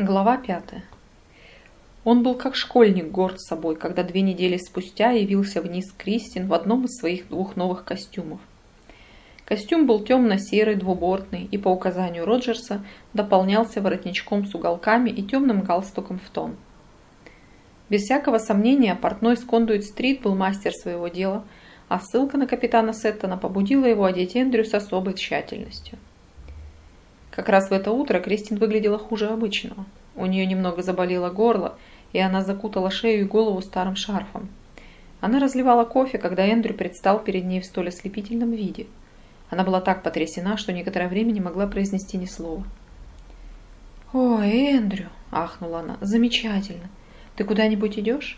Глава пятая. Он был как школьник горд собой, когда две недели спустя явился вниз Кристин в одном из своих двух новых костюмов. Костюм был темно-серый, двубортный и по указанию Роджерса дополнялся воротничком с уголками и темным галстуком в тон. Без всякого сомнения, портной с Кондуит-стрит был мастер своего дела, а ссылка на капитана Сеттона побудила его одеть Эндрю с особой тщательностью. Как раз в это утро Кристин выглядела хуже обычного. У нее немного заболело горло, и она закутала шею и голову старым шарфом. Она разливала кофе, когда Эндрю предстал перед ней в столь ослепительном виде. Она была так потрясена, что некоторое время не могла произнести ни слова. «О, Эндрю!» – ахнула она. «Замечательно! Ты куда-нибудь идешь?»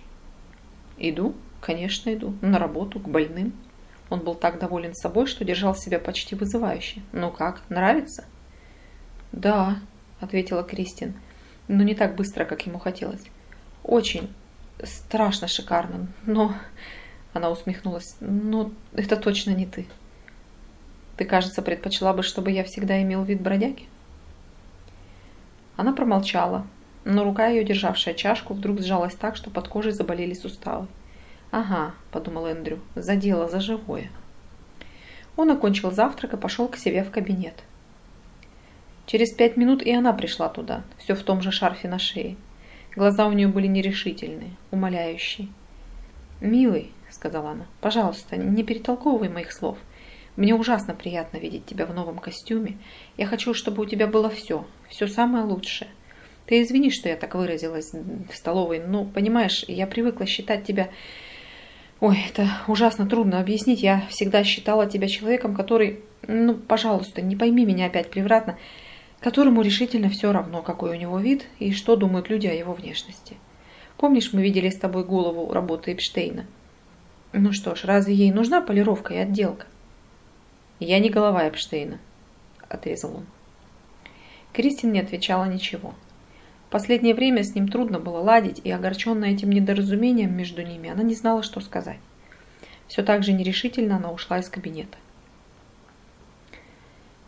«Иду, конечно, иду. На работу, к больным». Он был так доволен собой, что держал себя почти вызывающе. «Ну как, нравится?» «Да», — ответила Кристин, но не так быстро, как ему хотелось. «Очень страшно шикарно, но...» Она усмехнулась. «Но это точно не ты. Ты, кажется, предпочла бы, чтобы я всегда имел вид бродяги?» Она промолчала, но рука ее, державшая чашку, вдруг сжалась так, что под кожей заболели суставы. «Ага», — подумал Эндрю, — «за дело, за живое». Он окончил завтрак и пошел к себе в кабинет. Через пять минут и она пришла туда, все в том же шарфе на шее. Глаза у нее были нерешительные, умоляющие. «Милый», — сказала она, — «пожалуйста, не перетолковывай моих слов. Мне ужасно приятно видеть тебя в новом костюме. Я хочу, чтобы у тебя было все, все самое лучшее. Ты извини, что я так выразилась в столовой, но, понимаешь, я привыкла считать тебя... Ой, это ужасно трудно объяснить. Я всегда считала тебя человеком, который... Ну, пожалуйста, не пойми меня опять превратно которому решительно все равно, какой у него вид и что думают люди о его внешности. Помнишь, мы видели с тобой голову работы Эпштейна? Ну что ж, разве ей нужна полировка и отделка? Я не голова Эпштейна, отрезал он. Кристин не отвечала ничего. Последнее время с ним трудно было ладить, и огорченная этим недоразумением между ними, она не знала, что сказать. Все так же нерешительно она ушла из кабинета.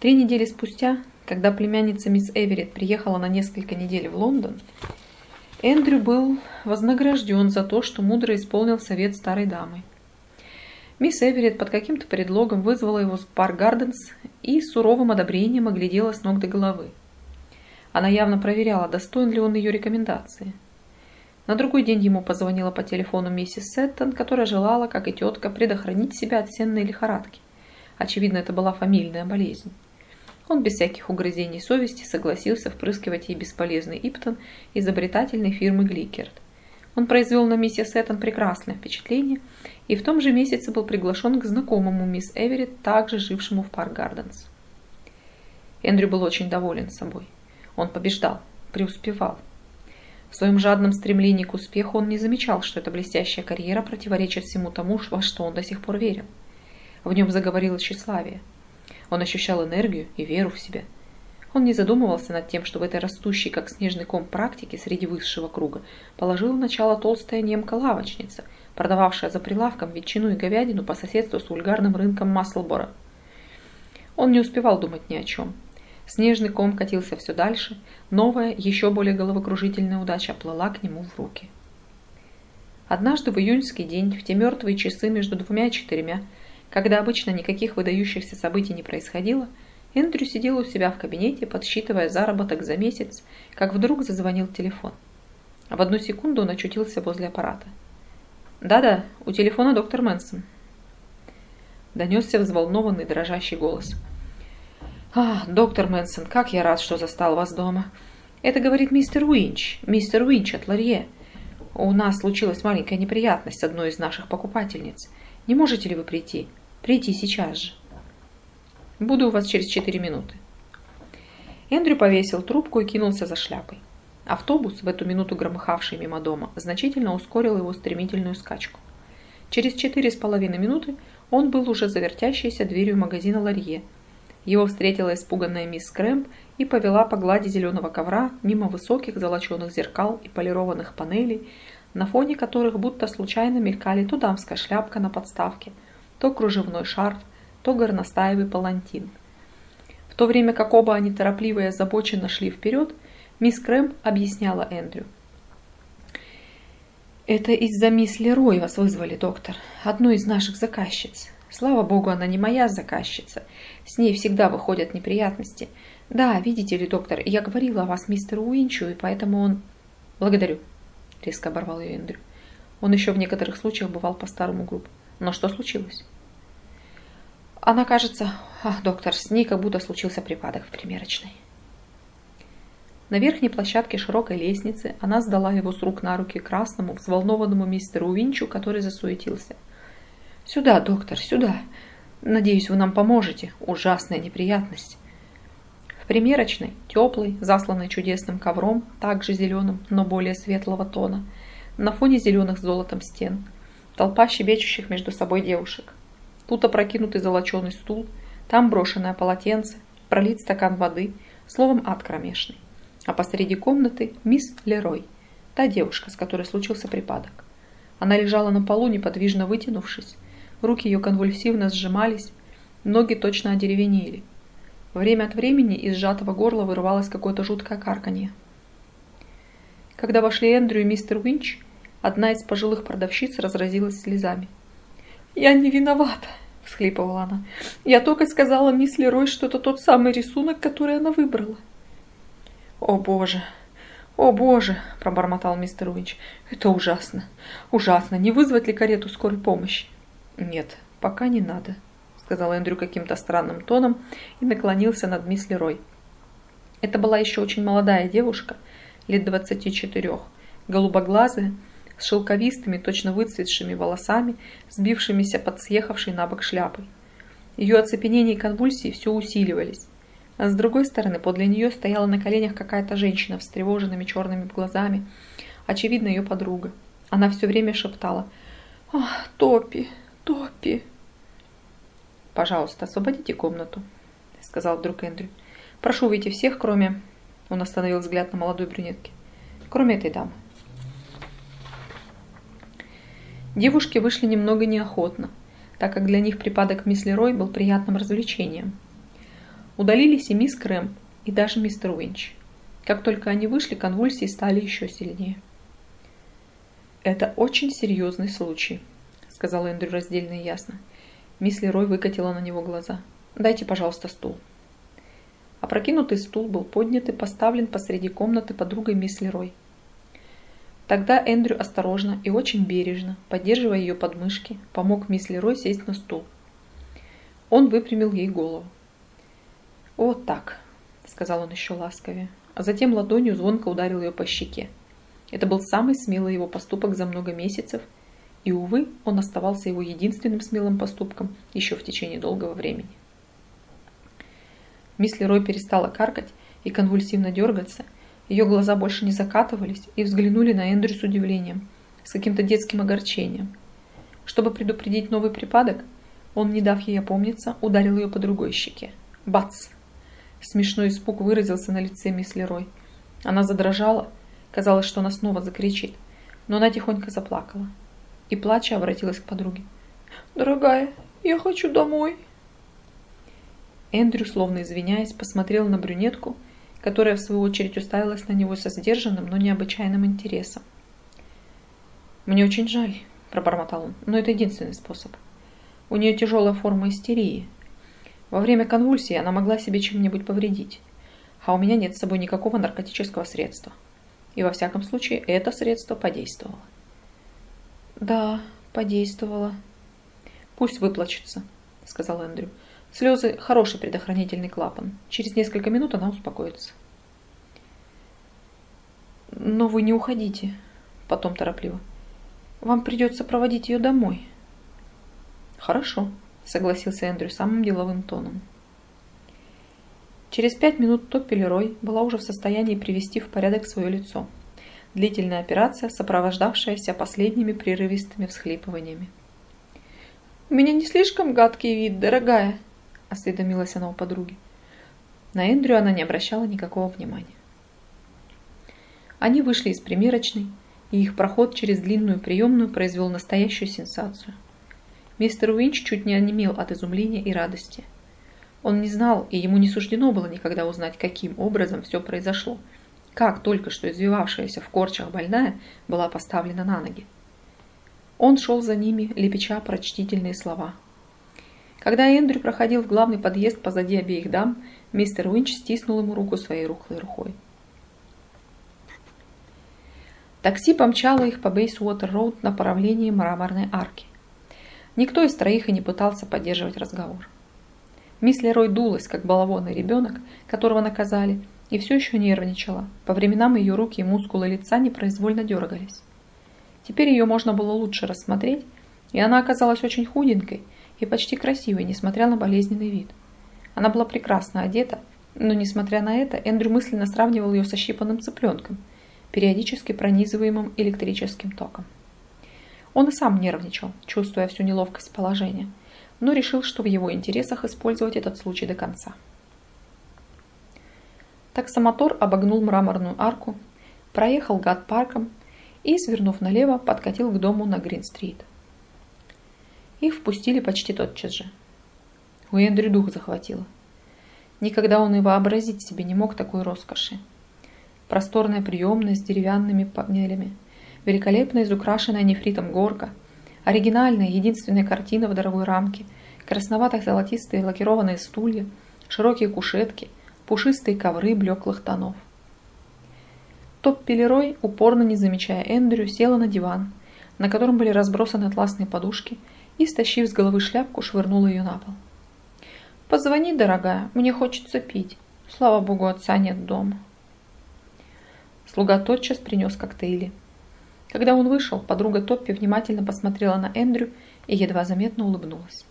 Три недели спустя когда племянница мисс Эверетт приехала на несколько недель в Лондон, Эндрю был вознагражден за то, что мудро исполнил совет старой дамы. Мисс Эверетт под каким-то предлогом вызвала его в Парк Гарденс и суровым одобрением оглядела с ног до головы. Она явно проверяла, достоин ли он ее рекомендации. На другой день ему позвонила по телефону миссис Сеттон, которая желала, как и тетка, предохранить себя от сенной лихорадки. Очевидно, это была фамильная болезнь. Он без всяких угрызений совести согласился впрыскивать ей бесполезный Иптон изобретательной фирмы Гликерт. Он произвел на миссис Эттон прекрасное впечатление и в том же месяце был приглашен к знакомому мисс Эверетт, также жившему в Парк Гарденс. Эндрю был очень доволен собой. Он побеждал, преуспевал. В своем жадном стремлении к успеху он не замечал, что эта блестящая карьера противоречит всему тому, во что он до сих пор верил. В нем заговорило тщеславие – он ощущал энергию и веру в себя. Он не задумывался над тем, что в этой растущей, как снежный ком, практике среди высшего круга положила начало толстая немка-лавочница, продававшая за прилавком ветчину и говядину по соседству с ульгарным рынком Маслбора. Он не успевал думать ни о чем. Снежный ком катился все дальше, новая, еще более головокружительная удача плыла к нему в руки. Однажды в июньский день, в те мертвые часы между двумя и четырьмя, когда обычно никаких выдающихся событий не происходило, Эндрю сидел у себя в кабинете, подсчитывая заработок за месяц, как вдруг зазвонил телефон. В одну секунду он очутился возле аппарата. «Да-да, у телефона доктор Мэнсон». Донесся взволнованный дрожащий голос. «А, доктор Мэнсон, как я рад, что застал вас дома. Это говорит мистер Уинч, мистер Уинч от Ларье. У нас случилась маленькая неприятность с одной из наших покупательниц. Не можете ли вы прийти?» Прийти сейчас же. Буду у вас через четыре минуты. Эндрю повесил трубку и кинулся за шляпой. Автобус, в эту минуту громыхавший мимо дома, значительно ускорил его стремительную скачку. Через четыре с половиной минуты он был уже за вертящейся дверью магазина Ларье. Его встретила испуганная мисс Крэмп и повела по глади зеленого ковра мимо высоких золоченых зеркал и полированных панелей, на фоне которых будто случайно мелькали то дамская шляпка на подставке – то кружевной шарф, то горностаевый палантин. В то время как оба они торопливо и озабоченно шли вперед, Мисс Крэм объясняла Эндрю. «Это из-за мисс Лерой вас вызвали, доктор, одной из наших заказчиц. Слава богу, она не моя заказчица. С ней всегда выходят неприятности. Да, видите ли, доктор, я говорила о вас мистеру Уинчу, и поэтому он...» «Благодарю», — резко оборвал ее Эндрю. Он еще в некоторых случаях бывал по-старому груб. «Но что случилось?» Она, кажется... Ах, доктор, с ней как будто случился припадок в примерочной. На верхней площадке широкой лестницы она сдала его с рук на руки красному, взволнованному мистеру Уинчу, который засуетился. «Сюда, доктор, сюда. Надеюсь, вы нам поможете. Ужасная неприятность». В примерочной, теплой, засланной чудесным ковром, также зеленым, но более светлого тона, на фоне зеленых золотом стен, толпа щебечущих между собой девушек – Тут опрокинутый золоченый стул, там брошенное полотенце, пролит стакан воды, словом, ад кромешный. А посреди комнаты мисс Лерой, та девушка, с которой случился припадок. Она лежала на полу, неподвижно вытянувшись. Руки ее конвульсивно сжимались, ноги точно одеревенели. Время от времени из сжатого горла вырывалось какое-то жуткое карканье. Когда вошли Эндрю и мистер Уинч, одна из пожилых продавщиц разразилась слезами. «Я не виновата», — всхлипывала она. «Я только сказала мисс Лерой, что это тот самый рисунок, который она выбрала». «О, Боже! О, Боже!» – пробормотал мистер Уинч. «Это ужасно! Ужасно! Не вызвать ли карету скорой помощи?» «Нет, пока не надо», – сказал Эндрю каким-то странным тоном и наклонился над мисс Лерой. Это была еще очень молодая девушка, лет двадцати четырех, голубоглазая, с шелковистыми, точно выцветшими волосами, сбившимися под съехавшей на бок шляпой. Ее оцепенение и конвульсии все усиливались. А с другой стороны, подле нее стояла на коленях какая-то женщина с тревоженными черными глазами, очевидно, ее подруга. Она все время шептала «Ах, Топи, Топи!» «Пожалуйста, освободите комнату», — сказал вдруг Эндрю. «Прошу выйти всех, кроме...» Он остановил взгляд на молодой брюнетке. «Кроме этой дамы». Девушки вышли немного неохотно, так как для них припадок мисс Лерой был приятным развлечением. Удалились и мисс Крэм, и даже мистер Уинч. Как только они вышли, конвульсии стали еще сильнее. «Это очень серьезный случай», — сказал Эндрю раздельно и ясно. Мисс Лерой выкатила на него глаза. «Дайте, пожалуйста, стул». Опрокинутый стул был поднят и поставлен посреди комнаты подругой мисс Лерой. Тогда Эндрю осторожно и очень бережно, поддерживая ее подмышки, помог мисс Лерой сесть на стул. Он выпрямил ей голову. «Вот так», — сказал он еще ласковее, а затем ладонью звонко ударил ее по щеке. Это был самый смелый его поступок за много месяцев, и, увы, он оставался его единственным смелым поступком еще в течение долгого времени. Мисс Лерой перестала каркать и конвульсивно дергаться, ее глаза больше не закатывались и взглянули на Эндрю с удивлением, с каким-то детским огорчением. Чтобы предупредить новый припадок, он, не дав ей опомниться, ударил ее по другой щеке. Бац! Смешной испуг выразился на лице мисс Лерой. Она задрожала, казалось, что она снова закричит, но она тихонько заплакала и, плача, обратилась к подруге. «Дорогая, я хочу домой!» Эндрю, словно извиняясь, посмотрел на брюнетку которая в свою очередь уставилась на него со сдержанным, но необычайным интересом. «Мне очень жаль», – пробормотал он, – «но это единственный способ. У нее тяжелая форма истерии. Во время конвульсии она могла себе чем-нибудь повредить, а у меня нет с собой никакого наркотического средства. И во всяком случае это средство подействовало». «Да, подействовало. Пусть выплачется», – сказал Эндрю. Слезы – хороший предохранительный клапан. Через несколько минут она успокоится. Но вы не уходите, потом торопливо. Вам придется проводить ее домой. Хорошо, согласился Эндрю самым деловым тоном. Через пять минут Топпи Лерой была уже в состоянии привести в порядок свое лицо. Длительная операция, сопровождавшаяся последними прерывистыми всхлипываниями. «У меня не слишком гадкий вид, дорогая», осведомилась она у подруги. На Эндрю она не обращала никакого внимания. Они вышли из примерочной, и их проход через длинную приемную произвел настоящую сенсацию. Мистер Уинч чуть не онемел от изумления и радости. Он не знал, и ему не суждено было никогда узнать, каким образом все произошло. как только что извивавшаяся в корчах больная была поставлена на ноги. Он шел за ними, лепеча прочтительные слова. Когда Эндрю проходил в главный подъезд позади обеих дам, мистер Уинч стиснул ему руку своей рухлой рукой. Такси помчало их по Бейсуотер-роуд в направлении мраморной арки. Никто из троих и не пытался поддерживать разговор. Мисс Лерой дулась, как баловонный ребенок, которого наказали, и все еще нервничала. По временам ее руки и мускулы лица непроизвольно дергались. Теперь ее можно было лучше рассмотреть, и она оказалась очень худенькой и почти красивой, несмотря на болезненный вид. Она была прекрасно одета, но, несмотря на это, Эндрю мысленно сравнивал ее со щипанным цыпленком, периодически пронизываемым электрическим током. Он и сам нервничал, чувствуя всю неловкость положения, но решил, что в его интересах использовать этот случай до конца. Таксомотор обогнул мраморную арку, проехал гад-парком и, свернув налево, подкатил к дому на Грин-стрит. Их впустили почти тотчас же. У Эндрю дух захватило. Никогда он и вообразить себе не мог такой роскоши. Просторная приемная с деревянными панелями, великолепно изукрашенная нефритом горка, оригинальная единственная картина в дорогой рамке, красновато-золотистые лакированные стулья, широкие кушетки, пушистые ковры блеклых тонов – Топ Пелерой, упорно не замечая Эндрю, села на диван, на котором были разбросаны атласные подушки, и, стащив с головы шляпку, швырнула ее на пол. «Позвони, дорогая, мне хочется пить. Слава богу, отца нет дома». Слуга тотчас принес коктейли. Когда он вышел, подруга Топпи внимательно посмотрела на Эндрю и едва заметно улыбнулась.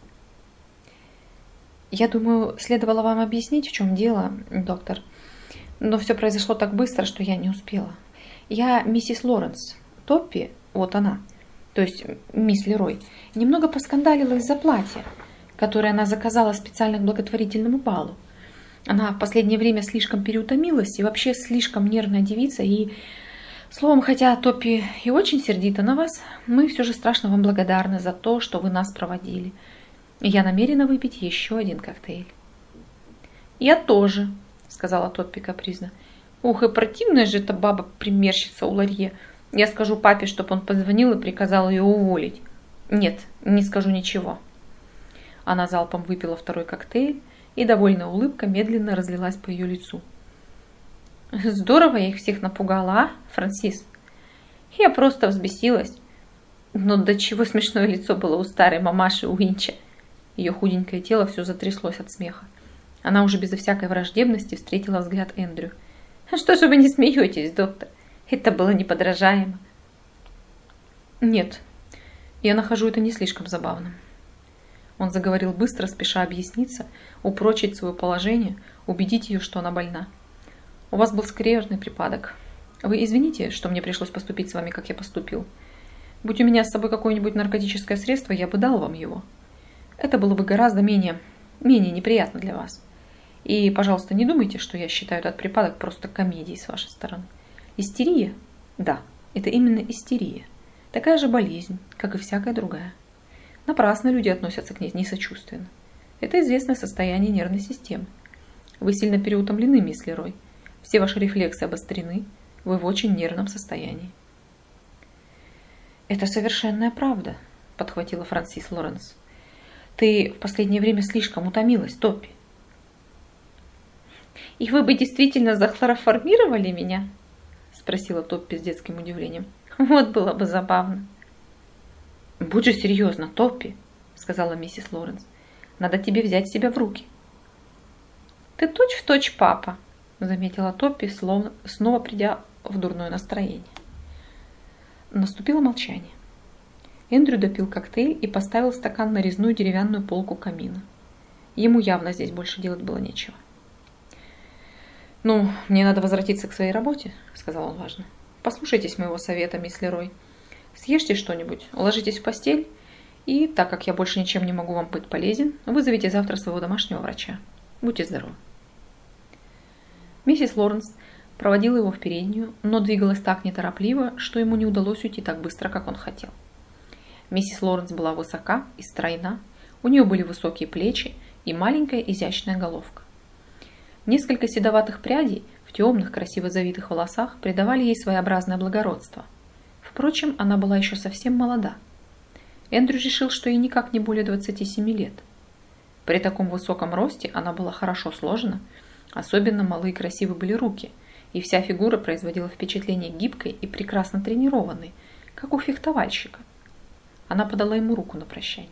«Я думаю, следовало вам объяснить, в чем дело, доктор», но все произошло так быстро, что я не успела. Я миссис Лоренс. Топпи, вот она, то есть мисс Лерой, немного поскандалила из-за платья, которое она заказала специально к благотворительному балу. Она в последнее время слишком переутомилась и вообще слишком нервная девица, и, словом, хотя Топпи и очень сердита на вас, мы все же страшно вам благодарны за то, что вы нас проводили. И я намерена выпить еще один коктейль. Я тоже, сказала Топпи капризно. Ух, и противная же эта баба-примерщица у Ларье. Я скажу папе, чтобы он позвонил и приказал ее уволить. Нет, не скажу ничего. Она залпом выпила второй коктейль, и довольная улыбка медленно разлилась по ее лицу. Здорово я их всех напугала, а, Франсис? Я просто взбесилась. Но до чего смешное лицо было у старой мамаши Уинча. Ее худенькое тело все затряслось от смеха. Она уже безо всякой враждебности встретила взгляд Эндрю. «А «Что же вы не смеетесь, доктор? Это было неподражаемо». «Нет, я нахожу это не слишком забавным». Он заговорил быстро, спеша объясниться, упрочить свое положение, убедить ее, что она больна. «У вас был скверный припадок. Вы извините, что мне пришлось поступить с вами, как я поступил. Будь у меня с собой какое-нибудь наркотическое средство, я бы дал вам его. Это было бы гораздо менее, менее неприятно для вас». И, пожалуйста, не думайте, что я считаю этот припадок просто комедией с вашей стороны. Истерия? Да, это именно истерия. Такая же болезнь, как и всякая другая. Напрасно люди относятся к ней несочувственно. Это известное состояние нервной системы. Вы сильно переутомлены, мисс Лерой. Все ваши рефлексы обострены. Вы в очень нервном состоянии. «Это совершенная правда», – подхватила Франсис Лоренс. «Ты в последнее время слишком утомилась, Топпи. «И вы бы действительно захлороформировали меня?» Спросила Топпи с детским удивлением. «Вот было бы забавно». «Будь же серьезно, Топпи», сказала миссис Лоренс. «Надо тебе взять себя в руки». «Ты точь-в-точь точь папа», заметила Топпи, словно снова придя в дурное настроение. Наступило молчание. Эндрю допил коктейль и поставил стакан на резную деревянную полку камина. Ему явно здесь больше делать было нечего. «Ну, мне надо возвратиться к своей работе», — сказал он важно. «Послушайтесь моего совета, мисс Лерой. Съешьте что-нибудь, ложитесь в постель, и, так как я больше ничем не могу вам быть полезен, вызовите завтра своего домашнего врача. Будьте здоровы». Миссис Лоренс проводила его в переднюю, но двигалась так неторопливо, что ему не удалось уйти так быстро, как он хотел. Миссис Лоренс была высока и стройна, у нее были высокие плечи и маленькая изящная головка. Несколько седоватых прядей в темных, красиво завитых волосах придавали ей своеобразное благородство. Впрочем, она была еще совсем молода. Эндрю решил, что ей никак не более 27 лет. При таком высоком росте она была хорошо сложена, особенно малые красивы были руки, и вся фигура производила впечатление гибкой и прекрасно тренированной, как у фехтовальщика. Она подала ему руку на прощание.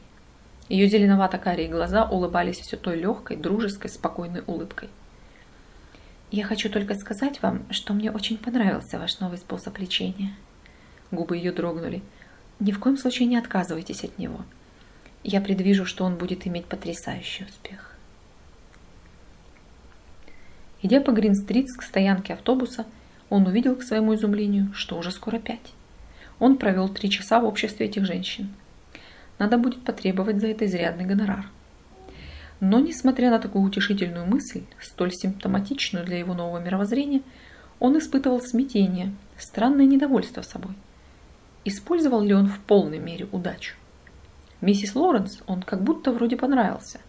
Ее зеленовато-карие глаза улыбались все той легкой, дружеской, спокойной улыбкой. «Я хочу только сказать вам, что мне очень понравился ваш новый способ лечения». Губы ее дрогнули. «Ни в коем случае не отказывайтесь от него. Я предвижу, что он будет иметь потрясающий успех». Идя по Грин-стрит к стоянке автобуса, он увидел к своему изумлению, что уже скоро пять. Он провел три часа в обществе этих женщин. Надо будет потребовать за это изрядный гонорар. Но, несмотря на такую утешительную мысль, столь симптоматичную для его нового мировоззрения, он испытывал смятение, странное недовольство собой. Использовал ли он в полной мере удачу? Миссис Лоренс он как будто вроде понравился.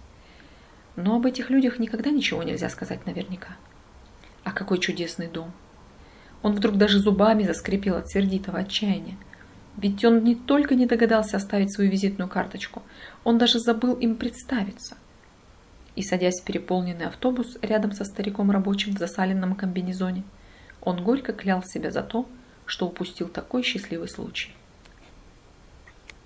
Но об этих людях никогда ничего нельзя сказать наверняка. А какой чудесный дом! Он вдруг даже зубами заскрипел от сердитого отчаяния. Ведь он не только не догадался оставить свою визитную карточку, он даже забыл им представиться – и, садясь в переполненный автобус рядом со стариком рабочим в засаленном комбинезоне, он горько клял себя за то, что упустил такой счастливый случай.